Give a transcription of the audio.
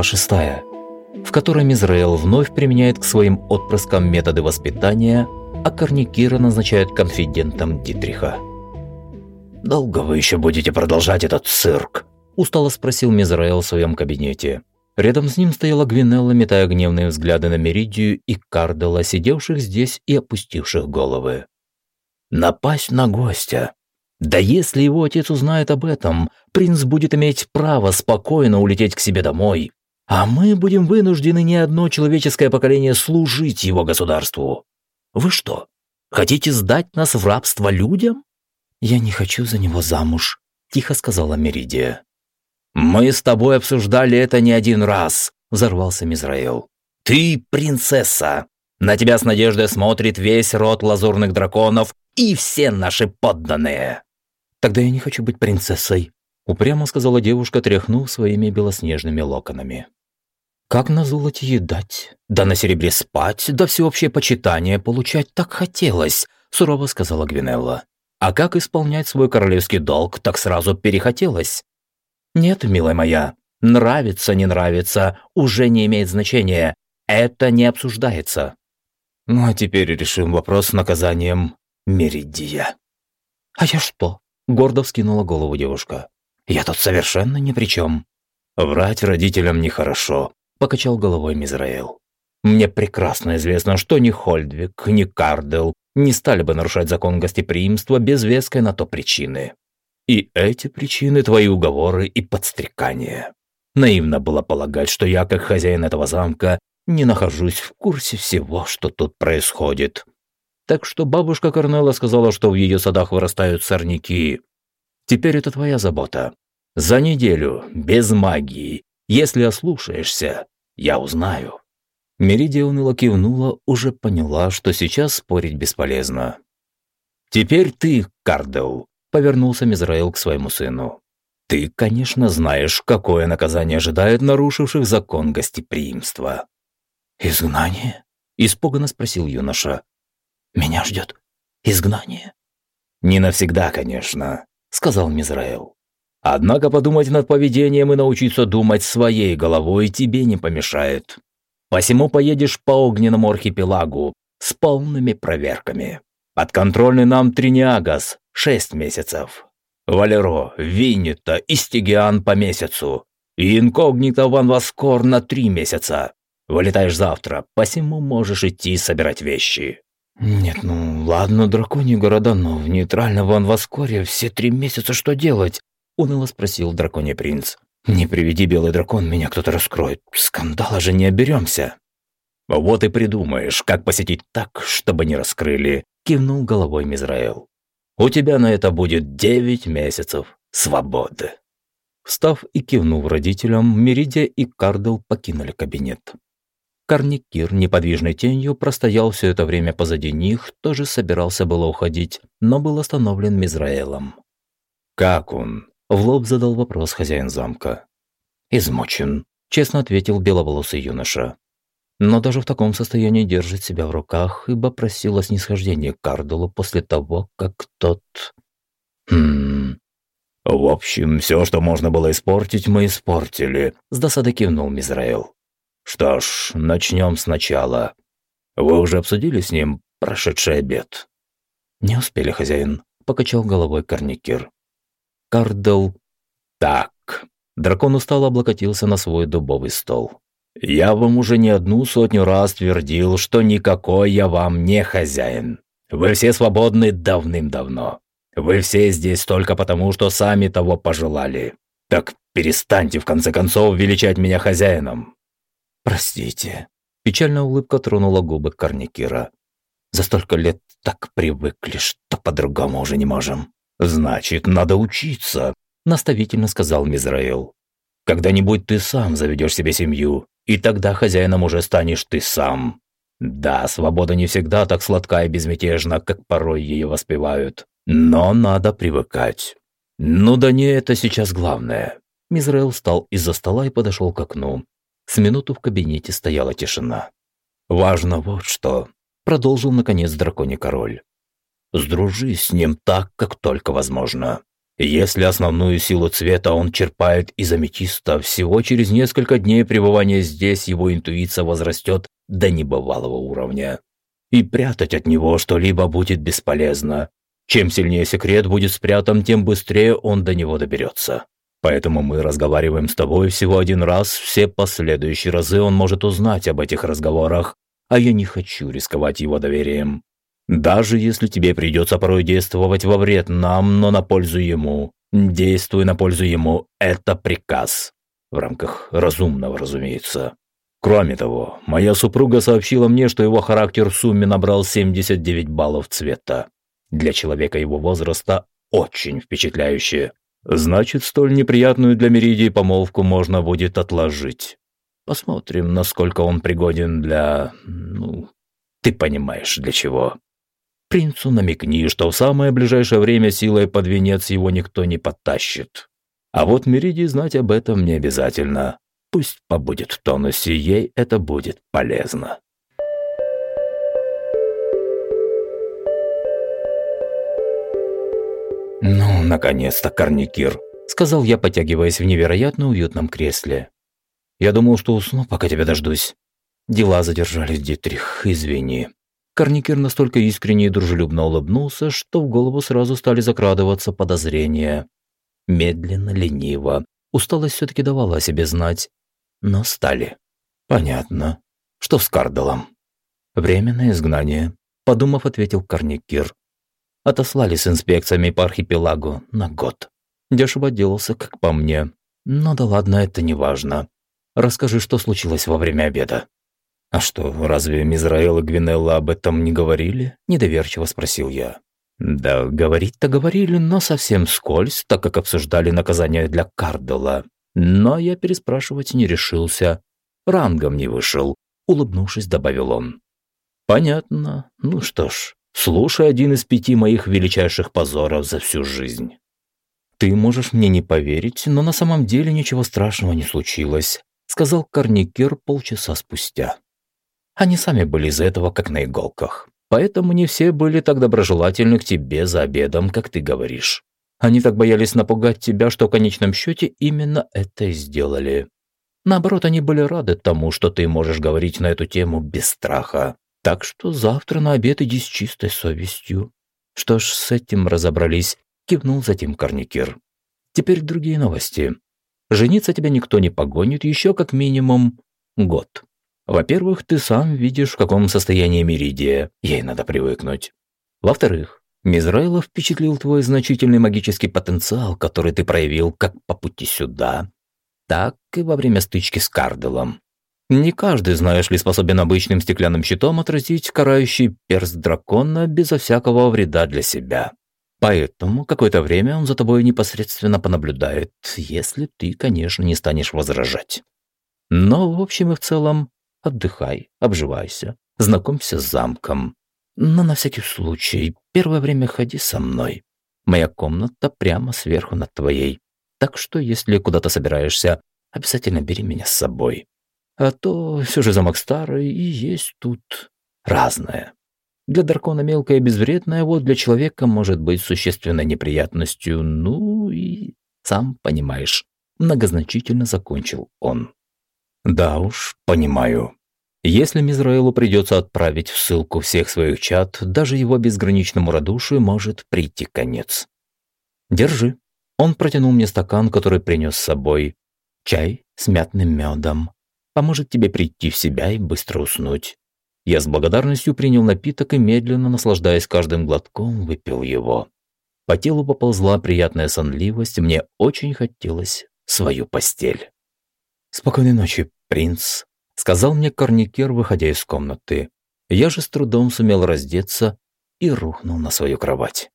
Глава 6, в которой Израил вновь применяет к своим отпрыскам методы воспитания, а Корникира назначает конфидентом Дитриха. «Долго вы еще будете продолжать этот цирк?» – устало спросил Мизраэл в своем кабинете. Рядом с ним стояла Гвинелла, метая гневные взгляды на Меридию и Кардела, сидевших здесь и опустивших головы. «Напасть на гостя. Да если его отец узнает об этом, принц будет иметь право спокойно улететь к себе домой, а мы будем вынуждены не одно человеческое поколение служить его государству. Вы что, хотите сдать нас в рабство людям?» «Я не хочу за него замуж», – тихо сказала Меридия. «Мы с тобой обсуждали это не один раз», – взорвался Мизраил. «Ты принцесса. На тебя с надеждой смотрит весь род лазурных драконов и все наши подданные». «Тогда я не хочу быть принцессой», – упрямо сказала девушка, тряхнув своими белоснежными локонами. «Как на золоте едать, да на серебре спать, да всеобщее почитание получать так хотелось», – сурово сказала Гвинелла. А как исполнять свой королевский долг, так сразу перехотелось. Нет, милая моя, нравится, не нравится, уже не имеет значения. Это не обсуждается. Ну а теперь решим вопрос с наказанием Меридия. А я что? Гордо вскинула голову девушка. Я тут совершенно ни при чем. Врать родителям нехорошо, покачал головой Мизраэл. Мне прекрасно известно, что ни Хольдвик, ни Кардел не стали бы нарушать закон гостеприимства без веской на то причины. И эти причины – твои уговоры и подстрекания. Наивно было полагать, что я, как хозяин этого замка, не нахожусь в курсе всего, что тут происходит. Так что бабушка Корнелла сказала, что в ее садах вырастают сорняки. Теперь это твоя забота. За неделю, без магии, если ослушаешься, я узнаю. Меридия уныло кивнула, уже поняла, что сейчас спорить бесполезно. «Теперь ты, Кардел», — повернулся Мизраил к своему сыну. «Ты, конечно, знаешь, какое наказание ожидает нарушивших закон гостеприимства». «Изгнание?» — испуганно спросил юноша. «Меня ждет изгнание?» «Не навсегда, конечно», — сказал Мизраил. «Однако подумать над поведением и научиться думать своей головой тебе не помешает. Посему поедешь по огненному архипелагу с полными проверками. Подконтрольный нам Триниагас – шесть месяцев. Валеро, Виннита и Стигиан по месяцу. И инкогнито Ван Васкор на три месяца. Вылетаешь завтра, посему можешь идти собирать вещи». «Нет, ну ладно, драконьи города, но в нейтральном Ван Васкоре все три месяца что делать?» – уныло спросил драконий принц. Не приведи белый дракон, меня кто-то раскроет. Скандала же не оберемся. Вот и придумаешь, как посетить так, чтобы не раскрыли, кивнул головой Мизраэл. У тебя на это будет девять месяцев свободы. Встав и кивнув родителям, Меридия и Кардел покинули кабинет. Карникир неподвижной тенью простоял все это время позади них, тоже собирался было уходить, но был остановлен Мизраэлом. «Как он?» В лоб задал вопрос хозяин замка. «Измучен», – честно ответил беловолосый юноша. Но даже в таком состоянии держит себя в руках, ибо просил о снисхождении Кардулу после того, как тот... «Хм... В общем, все, что можно было испортить, мы испортили», – с досадой кивнул Мизраэл. «Что ж, начнем сначала. Вы уже обсудили с ним прошедший обед?» «Не успели, хозяин», – покачал головой Корникир. Кардел. Так. Дракон устало облокотился на свой дубовый стол. Я вам уже не одну сотню раз твердил, что никакой я вам не хозяин. Вы все свободны давным-давно. Вы все здесь только потому, что сами того пожелали. Так перестаньте в конце концов величать меня хозяином. Простите. Печальная улыбка тронула губы Корникира. За столько лет так привыкли, что по-другому уже не можем. «Значит, надо учиться», – наставительно сказал Мизраил. «Когда-нибудь ты сам заведешь себе семью, и тогда хозяином уже станешь ты сам. Да, свобода не всегда так сладка и безмятежна, как порой ее воспевают. Но надо привыкать. Ну да не это сейчас главное». Мизраил встал из-за стола и подошел к окну. С минуту в кабинете стояла тишина. «Важно вот что», – продолжил наконец драконий король. Сдружись с ним так, как только возможно. Если основную силу цвета он черпает из аметиста, всего через несколько дней пребывания здесь его интуиция возрастет до небывалого уровня. И прятать от него что-либо будет бесполезно. Чем сильнее секрет будет спрятан, тем быстрее он до него доберется. Поэтому мы разговариваем с тобой всего один раз, все последующие разы он может узнать об этих разговорах, а я не хочу рисковать его доверием. Даже если тебе придется порой действовать во вред нам, но на пользу ему. Действуй на пользу ему. Это приказ. В рамках разумного, разумеется. Кроме того, моя супруга сообщила мне, что его характер в сумме набрал 79 баллов цвета. Для человека его возраста очень впечатляюще. Значит, столь неприятную для Меридии помолвку можно будет отложить. Посмотрим, насколько он пригоден для... ну, ты понимаешь, для чего. Принцу намекни, что в самое ближайшее время силой под венец его никто не подтащит. А вот Меридии знать об этом не обязательно. Пусть побудет в тонусе, ей это будет полезно. «Ну, наконец-то, Корникир», — сказал я, потягиваясь в невероятно уютном кресле. «Я думал, что усну, пока тебя дождусь. Дела задержались, Дитрих, извини». Корникер настолько искренне и дружелюбно улыбнулся, что в голову сразу стали закрадываться подозрения. Медленно, лениво. Усталость все-таки давала о себе знать. Но стали. Понятно. Что с Кардалом? Временное изгнание. Подумав, ответил Корникер. Отослали с инспекциями по архипелагу на год. Дешево отделался, как по мне. Но да ладно, это не важно. Расскажи, что случилось во время обеда. «А что, разве Мизраэл и Гвинелла об этом не говорили?» – недоверчиво спросил я. «Да, говорить-то говорили, но совсем скользь, так как обсуждали наказание для Кардела. Но я переспрашивать не решился. Рангом не вышел», – улыбнувшись, добавил он. «Понятно. Ну что ж, слушай один из пяти моих величайших позоров за всю жизнь». «Ты можешь мне не поверить, но на самом деле ничего страшного не случилось», – сказал Корникер полчаса спустя. Они сами были из этого как на иголках. Поэтому не все были так доброжелательны к тебе за обедом, как ты говоришь. Они так боялись напугать тебя, что в конечном счете именно это и сделали. Наоборот, они были рады тому, что ты можешь говорить на эту тему без страха. Так что завтра на обед иди с чистой совестью. Что ж, с этим разобрались, кивнул затем Корникер. Теперь другие новости. Жениться тебя никто не погонит еще как минимум год. Во-первых, ты сам видишь, в каком состоянии Меридия, ей надо привыкнуть. Во-вторых, Мизраила впечатлил твой значительный магический потенциал, который ты проявил как по пути сюда, так и во время стычки с Карделом. Не каждый, знаешь ли, способен обычным стеклянным щитом отразить карающий перст дракона безо всякого вреда для себя. Поэтому какое-то время он за тобой непосредственно понаблюдает, если ты, конечно, не станешь возражать. Но в общем и в целом Отдыхай, обживайся, знакомься с замком. Но на всякий случай, первое время ходи со мной. Моя комната прямо сверху над твоей. Так что, если куда-то собираешься, обязательно бери меня с собой. А то все же замок старый и есть тут разное. Для дракона мелкое и безвредное, вот для человека может быть существенной неприятностью. Ну и сам понимаешь, многозначительно закончил он. Да уж, понимаю. Если Мизраилу придется отправить в ссылку всех своих чад, даже его безграничному радушию может прийти конец. Держи. Он протянул мне стакан, который принес с собой. Чай с мятным медом. Поможет тебе прийти в себя и быстро уснуть. Я с благодарностью принял напиток и медленно, наслаждаясь каждым глотком, выпил его. По телу поползла приятная сонливость, мне очень хотелось свою постель. «Спокойной ночи, принц», — сказал мне Корникер, выходя из комнаты. Я же с трудом сумел раздеться и рухнул на свою кровать.